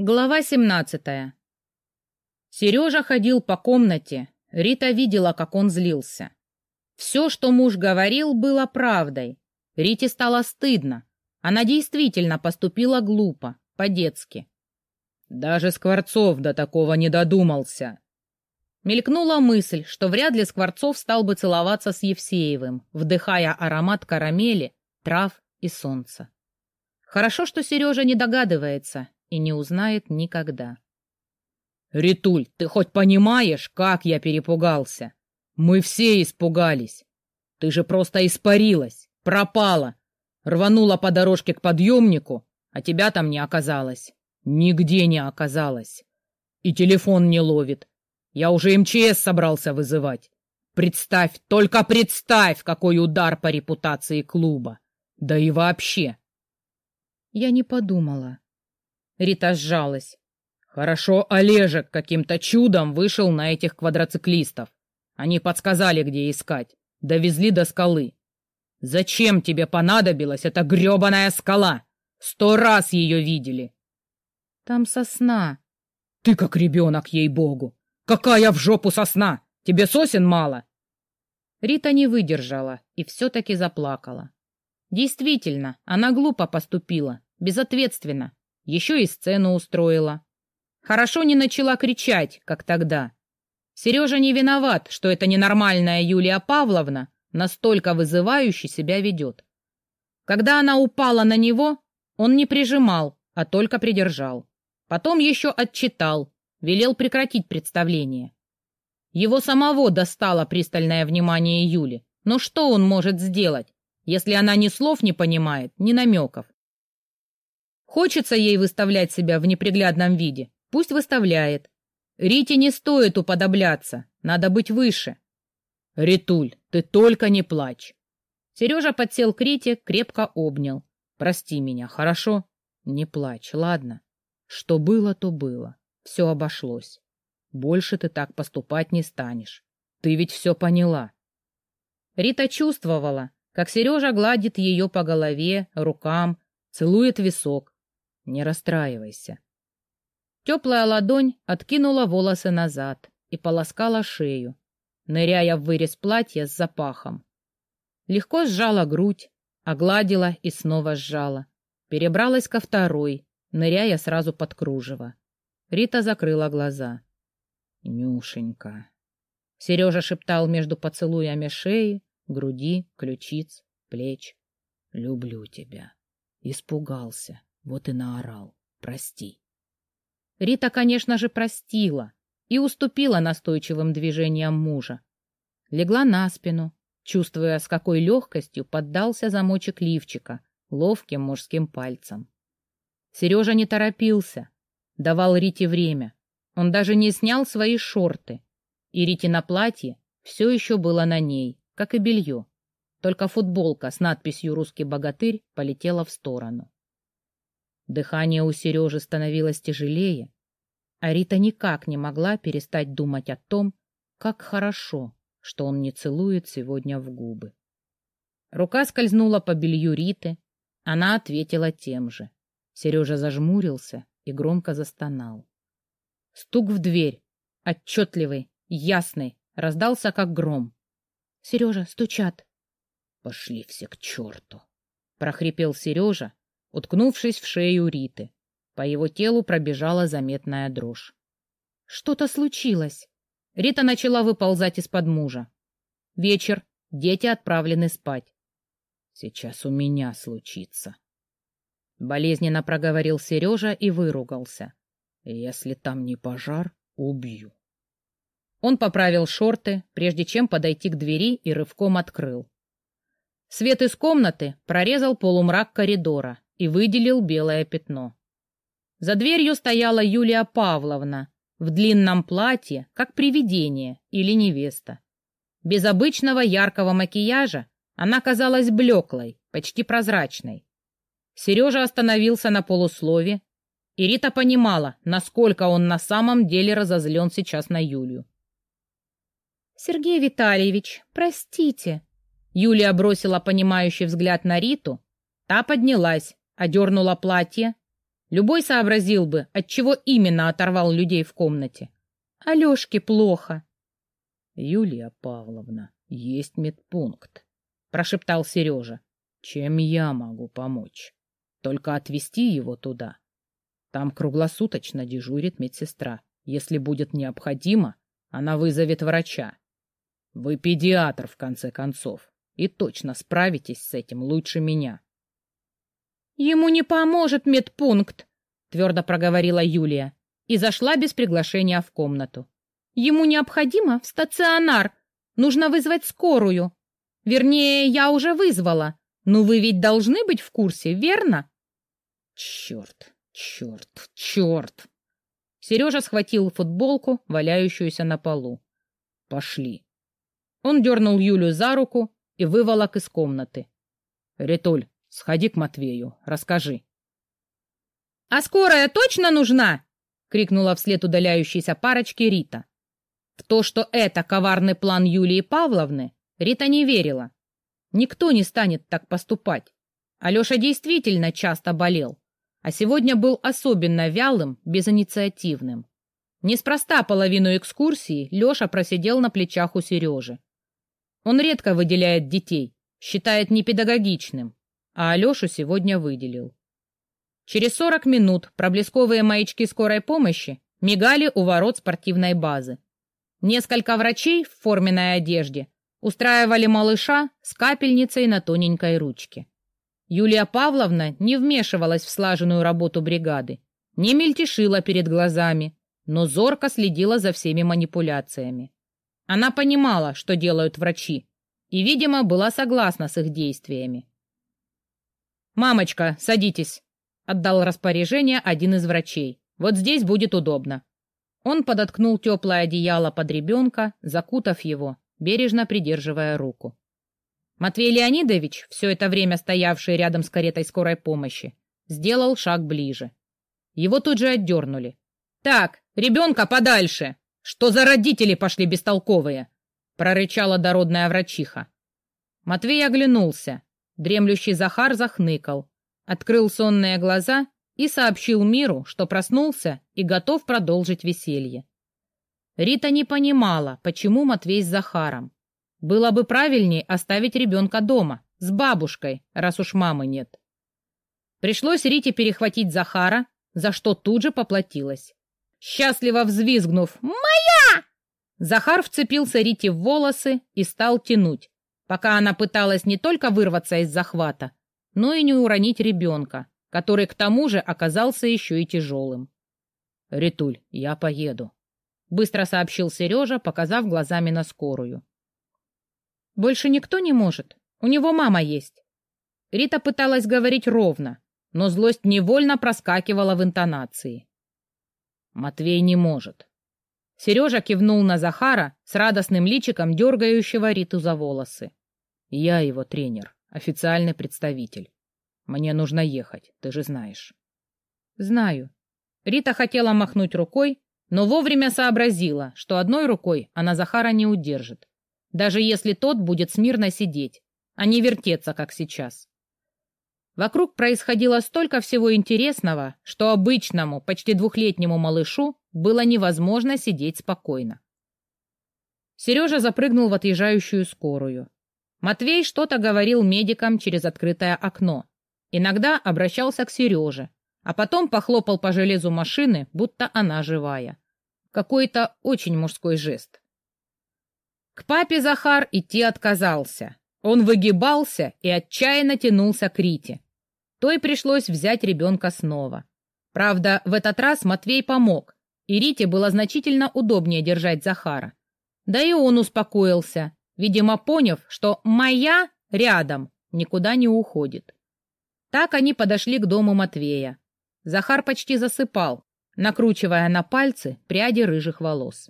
Глава 17. Сережа ходил по комнате. Рита видела, как он злился. Все, что муж говорил, было правдой. Рите стало стыдно. Она действительно поступила глупо, по-детски. Даже Скворцов до такого не додумался. Мелькнула мысль, что вряд ли Скворцов стал бы целоваться с Евсеевым, вдыхая аромат карамели, трав и солнца. Хорошо, что Сережа не догадывается и не узнает никогда. «Ритуль, ты хоть понимаешь, как я перепугался? Мы все испугались. Ты же просто испарилась, пропала, рванула по дорожке к подъемнику, а тебя там не оказалось. Нигде не оказалось. И телефон не ловит. Я уже МЧС собрался вызывать. Представь, только представь, какой удар по репутации клуба. Да и вообще. Я не подумала. Рита сжалась. Хорошо Олежек каким-то чудом вышел на этих квадроциклистов. Они подсказали, где искать. Довезли до скалы. Зачем тебе понадобилась эта гребаная скала? Сто раз ее видели. Там сосна. Ты как ребенок, ей-богу. Какая в жопу сосна? Тебе сосен мало? Рита не выдержала и все-таки заплакала. Действительно, она глупо поступила, безответственно. Еще и сцену устроила. Хорошо не начала кричать, как тогда. Сережа не виноват, что эта ненормальная Юлия Павловна настолько вызывающе себя ведет. Когда она упала на него, он не прижимал, а только придержал. Потом еще отчитал, велел прекратить представление. Его самого достало пристальное внимание Юли. Но что он может сделать, если она ни слов не понимает, ни намеков? Хочется ей выставлять себя в неприглядном виде, пусть выставляет. Рите не стоит уподобляться, надо быть выше. Ритуль, ты только не плачь. Сережа подсел к Рите, крепко обнял. Прости меня, хорошо? Не плачь, ладно? Что было, то было. Все обошлось. Больше ты так поступать не станешь. Ты ведь все поняла. Рита чувствовала, как Сережа гладит ее по голове, рукам, целует висок, не расстраивайся. Теплая ладонь откинула волосы назад и полоскала шею, ныряя в вырез платья с запахом. Легко сжала грудь, огладила и снова сжала. Перебралась ко второй, ныряя сразу под кружево. Рита закрыла глаза. «Нюшенька!» Сережа шептал между поцелуями шеи, груди, ключиц, плеч. «Люблю тебя!» Испугался. Вот и наорал. Прости. Рита, конечно же, простила и уступила настойчивым движениям мужа. Легла на спину, чувствуя, с какой легкостью поддался замочек лифчика ловким мужским пальцем. Сережа не торопился, давал Рите время. Он даже не снял свои шорты, и Рите на платье все еще было на ней, как и белье. Только футболка с надписью «Русский богатырь» полетела в сторону. Дыхание у Сережи становилось тяжелее, а Рита никак не могла перестать думать о том, как хорошо, что он не целует сегодня в губы. Рука скользнула по белью Риты, она ответила тем же. Сережа зажмурился и громко застонал. Стук в дверь, отчетливый, ясный, раздался как гром. — Сережа, стучат. — Пошли все к черту! — прохрипел Сережа, уткнувшись в шею Риты. По его телу пробежала заметная дрожь. Что-то случилось. Рита начала выползать из-под мужа. Вечер, дети отправлены спать. Сейчас у меня случится. Болезненно проговорил Сережа и выругался. Если там не пожар, убью. Он поправил шорты, прежде чем подойти к двери и рывком открыл. Свет из комнаты прорезал полумрак коридора, и выделил белое пятно. За дверью стояла Юлия Павловна в длинном платье, как привидение или невеста. Без обычного яркого макияжа она казалась блеклой, почти прозрачной. Сережа остановился на полуслове, и Рита понимала, насколько он на самом деле разозлен сейчас на Юлию. «Сергей Витальевич, простите». Юлия бросила понимающий взгляд на Риту, та поднялась, одернула платье, Любой сообразил бы, от чего именно оторвал людей в комнате. Алешке плохо. Юлия Павловна, есть медпункт, прошептал Сережа. Чем я могу помочь? Только отвезти его туда. Там круглосуточно дежурит медсестра. Если будет необходимо, она вызовет врача. Вы педиатр, в конце концов, и точно справитесь с этим лучше меня. Ему не поможет медпункт, твердо проговорила Юлия и зашла без приглашения в комнату. Ему необходимо в стационар. Нужно вызвать скорую. Вернее, я уже вызвала. Но вы ведь должны быть в курсе, верно? Черт, черт, черт. Сережа схватил футболку, валяющуюся на полу. Пошли. Он дернул Юлю за руку и выволок из комнаты. Ритуль, сходи к Матвею, расскажи. «А скорая точно нужна?» — крикнула вслед удаляющейся парочке Рита. В то, что это коварный план Юлии Павловны, Рита не верила. Никто не станет так поступать. Алеша действительно часто болел, а сегодня был особенно вялым, безинициативным. Неспроста половину экскурсии Леша просидел на плечах у Сережи. Он редко выделяет детей, считает непедагогичным, а Алешу сегодня выделил. Через 40 минут проблесковые маячки скорой помощи мигали у ворот спортивной базы. Несколько врачей в форменной одежде устраивали малыша с капельницей на тоненькой ручке. Юлия Павловна не вмешивалась в слаженную работу бригады, не мельтешила перед глазами, но зорко следила за всеми манипуляциями. Она понимала, что делают врачи, и, видимо, была согласна с их действиями. «Мамочка, садитесь!» Отдал распоряжение один из врачей. Вот здесь будет удобно. Он подоткнул теплое одеяло под ребенка, закутав его, бережно придерживая руку. Матвей Леонидович, все это время стоявший рядом с каретой скорой помощи, сделал шаг ближе. Его тут же отдернули. «Так, ребенка подальше! Что за родители пошли бестолковые?» прорычала дородная врачиха. Матвей оглянулся. Дремлющий Захар захныкал открыл сонные глаза и сообщил миру, что проснулся и готов продолжить веселье. Рита не понимала, почему Матвей с Захаром. Было бы правильнее оставить ребенка дома, с бабушкой, раз уж мамы нет. Пришлось Рите перехватить Захара, за что тут же поплатилась. Счастливо взвизгнув «Моя!», Захар вцепился Рите в волосы и стал тянуть, пока она пыталась не только вырваться из захвата, но и не уронить ребенка, который к тому же оказался еще и тяжелым. — Ритуль, я поеду, — быстро сообщил Сережа, показав глазами на скорую. — Больше никто не может. У него мама есть. Рита пыталась говорить ровно, но злость невольно проскакивала в интонации. «Матвей не может». Сережа кивнул на Захара с радостным личиком, дергающего Риту за волосы. «Я его тренер официальный представитель. Мне нужно ехать, ты же знаешь. Знаю. Рита хотела махнуть рукой, но вовремя сообразила, что одной рукой она Захара не удержит, даже если тот будет смирно сидеть, а не вертеться, как сейчас. Вокруг происходило столько всего интересного, что обычному, почти двухлетнему малышу было невозможно сидеть спокойно. Сережа запрыгнул в отъезжающую скорую. Матвей что-то говорил медикам через открытое окно. Иногда обращался к Сереже, а потом похлопал по железу машины, будто она живая. Какой-то очень мужской жест. К папе Захар идти отказался. Он выгибался и отчаянно тянулся к Рите. Той пришлось взять ребенка снова. Правда, в этот раз Матвей помог, и Рите было значительно удобнее держать Захара. Да и он успокоился, видимо, поняв, что «моя» рядом никуда не уходит. Так они подошли к дому Матвея. Захар почти засыпал, накручивая на пальцы пряди рыжих волос.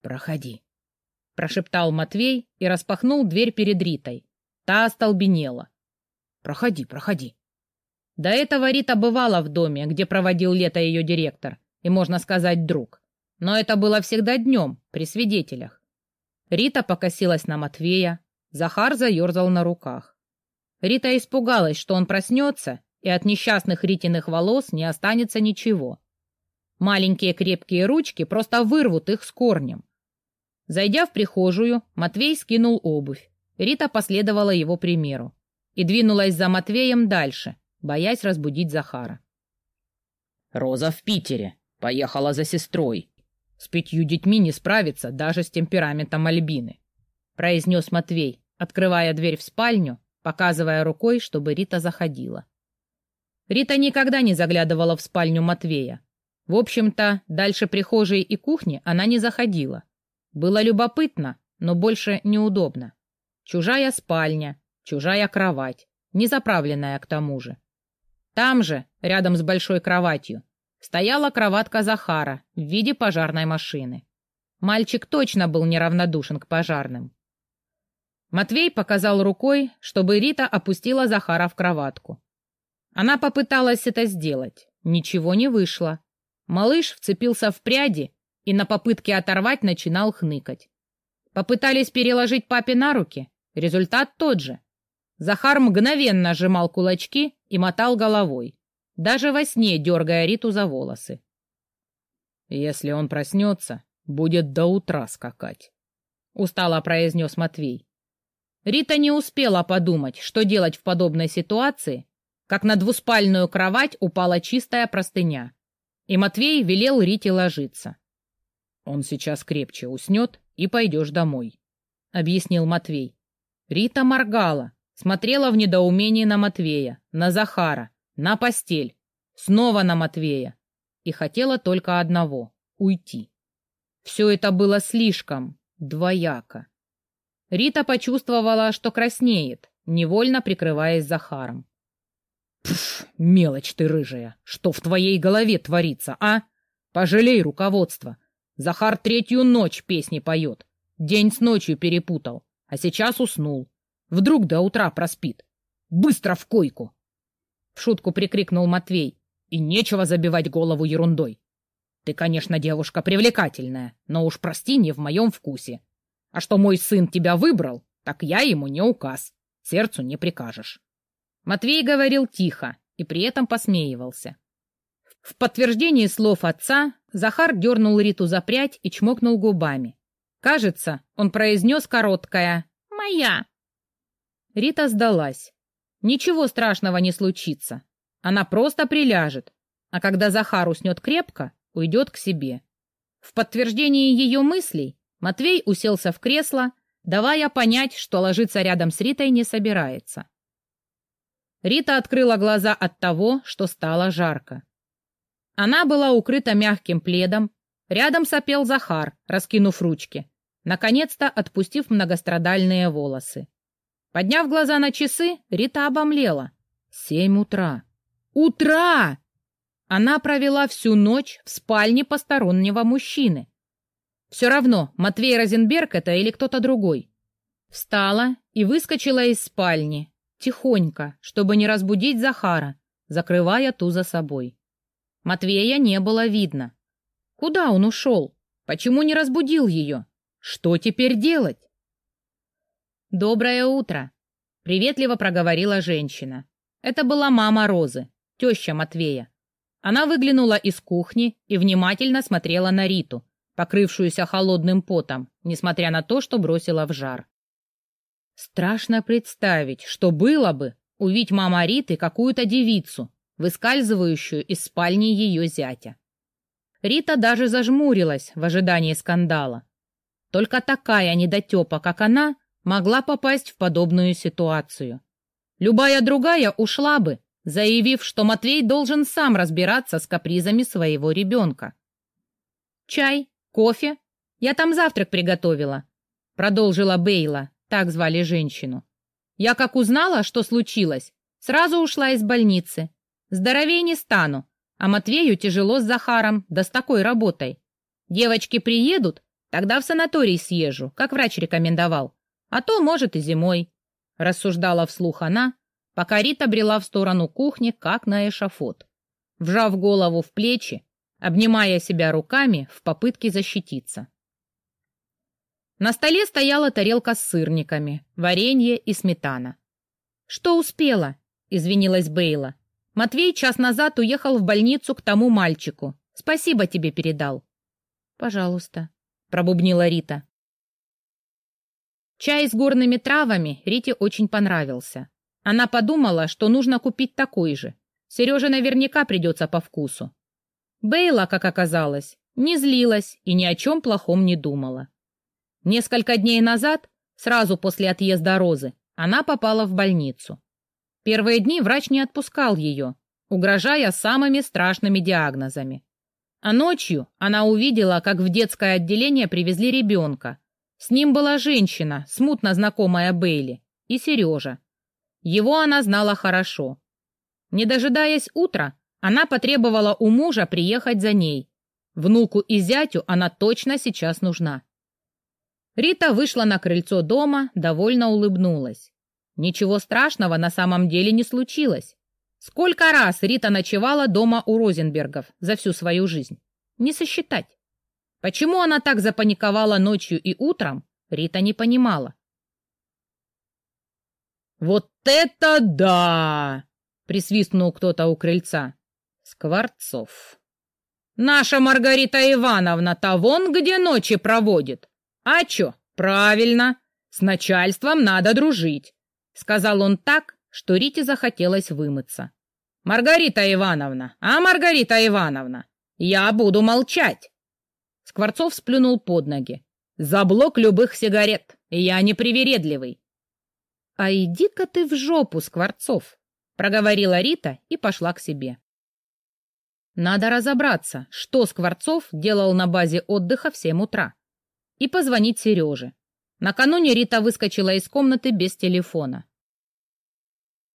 «Проходи», — прошептал Матвей и распахнул дверь перед Ритой. Та остолбенела. «Проходи, проходи». До этого Рита бывала в доме, где проводил лето ее директор, и, можно сказать, друг. Но это было всегда днем, при свидетелях. Рита покосилась на Матвея, Захар заерзал на руках. Рита испугалась, что он проснется и от несчастных Ритиных волос не останется ничего. Маленькие крепкие ручки просто вырвут их с корнем. Зайдя в прихожую, Матвей скинул обувь. Рита последовала его примеру и двинулась за Матвеем дальше, боясь разбудить Захара. «Роза в Питере. Поехала за сестрой. С пятью детьми не справится даже с темпераментом Альбины», — произнес Матвей, открывая дверь в спальню, показывая рукой, чтобы Рита заходила. Рита никогда не заглядывала в спальню Матвея. В общем-то, дальше прихожей и кухни она не заходила. Было любопытно, но больше неудобно. Чужая спальня, чужая кровать, не заправленная к тому же. Там же, рядом с большой кроватью, стояла кроватка Захара в виде пожарной машины. Мальчик точно был неравнодушен к пожарным. Матвей показал рукой, чтобы Рита опустила Захара в кроватку. Она попыталась это сделать. Ничего не вышло. Малыш вцепился в пряди и на попытке оторвать начинал хныкать. Попытались переложить папе на руки. Результат тот же. Захар мгновенно сжимал кулачки и мотал головой, даже во сне дергая Риту за волосы. «Если он проснется, будет до утра скакать», — устало произнес Матвей. Рита не успела подумать, что делать в подобной ситуации, как на двуспальную кровать упала чистая простыня, и Матвей велел Рите ложиться. «Он сейчас крепче уснет, и пойдешь домой», — объяснил Матвей. Рита моргала, Смотрела в недоумении на Матвея, на Захара, на постель, снова на Матвея. И хотела только одного — уйти. Все это было слишком двояко. Рита почувствовала, что краснеет, невольно прикрываясь Захаром. «Пф, мелочь ты рыжая! Что в твоей голове творится, а? Пожалей руководство! Захар третью ночь песни поет, день с ночью перепутал, а сейчас уснул. Вдруг до утра проспит. Быстро в койку!» В шутку прикрикнул Матвей. «И нечего забивать голову ерундой. Ты, конечно, девушка привлекательная, но уж прости, не в моем вкусе. А что мой сын тебя выбрал, так я ему не указ. Сердцу не прикажешь». Матвей говорил тихо и при этом посмеивался. В подтверждении слов отца Захар дернул Риту за прядь и чмокнул губами. Кажется, он произнес короткое «Моя». Рита сдалась. Ничего страшного не случится. Она просто приляжет, а когда Захар уснет крепко, уйдет к себе. В подтверждении ее мыслей Матвей уселся в кресло, давая понять, что ложиться рядом с Ритой не собирается. Рита открыла глаза от того, что стало жарко. Она была укрыта мягким пледом, рядом сопел Захар, раскинув ручки, наконец-то отпустив многострадальные волосы. Подняв глаза на часы, Рита обомлела. Семь утра. Утра! Она провела всю ночь в спальне постороннего мужчины. Все равно, Матвей Розенберг это или кто-то другой. Встала и выскочила из спальни, тихонько, чтобы не разбудить Захара, закрывая ту за собой. Матвея не было видно. Куда он ушел? Почему не разбудил ее? Что теперь делать? «Доброе утро!» — приветливо проговорила женщина. Это была мама Розы, теща Матвея. Она выглянула из кухни и внимательно смотрела на Риту, покрывшуюся холодным потом, несмотря на то, что бросила в жар. Страшно представить, что было бы увидеть мама Риты какую-то девицу, выскальзывающую из спальни ее зятя. Рита даже зажмурилась в ожидании скандала. Только такая недотепа, как она, могла попасть в подобную ситуацию. Любая другая ушла бы, заявив, что Матвей должен сам разбираться с капризами своего ребенка. «Чай? Кофе? Я там завтрак приготовила», — продолжила Бейла, так звали женщину. «Я как узнала, что случилось, сразу ушла из больницы. Здоровей не стану, а Матвею тяжело с Захаром, да с такой работой. Девочки приедут, тогда в санаторий съезжу, как врач рекомендовал. А то, может, и зимой, — рассуждала вслух она, пока Рита брела в сторону кухни, как на эшафот, вжав голову в плечи, обнимая себя руками в попытке защититься. На столе стояла тарелка с сырниками, варенье и сметана. «Что успела?» — извинилась Бейла. Матвей час назад уехал в больницу к тому мальчику. Спасибо тебе передал». «Пожалуйста», — пробубнила Рита. Чай с горными травами Рите очень понравился. Она подумала, что нужно купить такой же. Сереже наверняка придется по вкусу. Бейла, как оказалось, не злилась и ни о чем плохом не думала. Несколько дней назад, сразу после отъезда Розы, она попала в больницу. Первые дни врач не отпускал ее, угрожая самыми страшными диагнозами. А ночью она увидела, как в детское отделение привезли ребенка. С ним была женщина, смутно знакомая Бейли, и Сережа. Его она знала хорошо. Не дожидаясь утра, она потребовала у мужа приехать за ней. Внуку и зятю она точно сейчас нужна. Рита вышла на крыльцо дома, довольно улыбнулась. Ничего страшного на самом деле не случилось. Сколько раз Рита ночевала дома у Розенбергов за всю свою жизнь? Не сосчитать. Почему она так запаниковала ночью и утром, Рита не понимала. «Вот это да!» — присвистнул кто-то у крыльца. Скворцов. «Наша Маргарита Ивановна-то вон где ночи проводит. А чё, правильно, с начальством надо дружить», — сказал он так, что Рите захотелось вымыться. «Маргарита Ивановна, а Маргарита Ивановна, я буду молчать!» Скворцов сплюнул под ноги. «За блок любых сигарет, я не привередливый. «А иди-ка ты в жопу, Скворцов!» — проговорила Рита и пошла к себе. Надо разобраться, что Скворцов делал на базе отдыха в семь утра. И позвонить Сереже. Накануне Рита выскочила из комнаты без телефона.